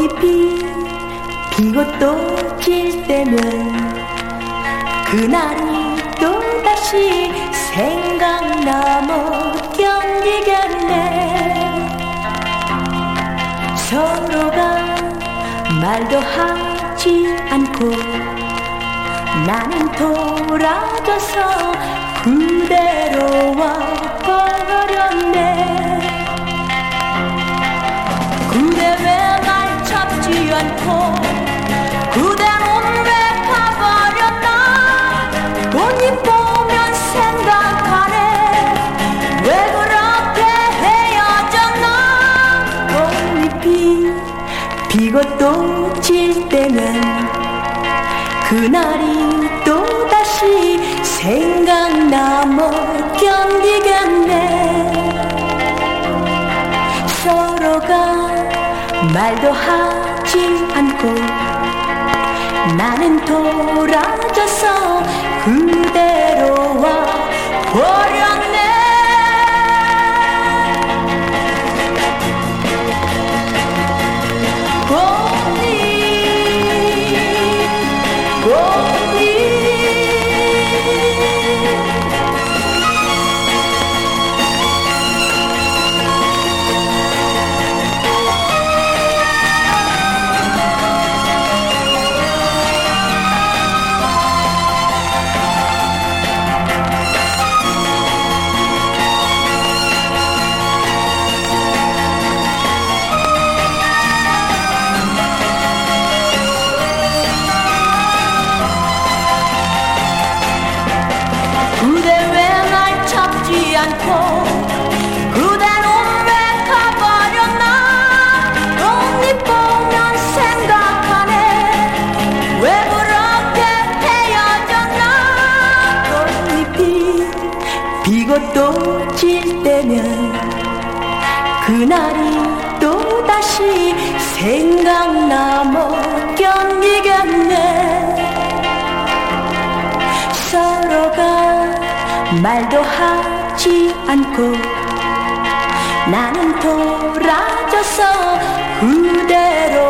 꽃잎이 피고 또 질 때면 그날이 또다시 생각나 못 견디겠네. 서로가 말도 하지 않고 나는 돌아져서 그대로 와버렸네 이 피고 또질 때면 그날이 또다시 생각나 못 견디겠네. 서로가 말도 하지 않고 나는 돌아져 피고 또질 때면 그날이 또다시 생각나 못 견디겠네. 서로가 말도 하지 않고 나는 돌아져서 그대로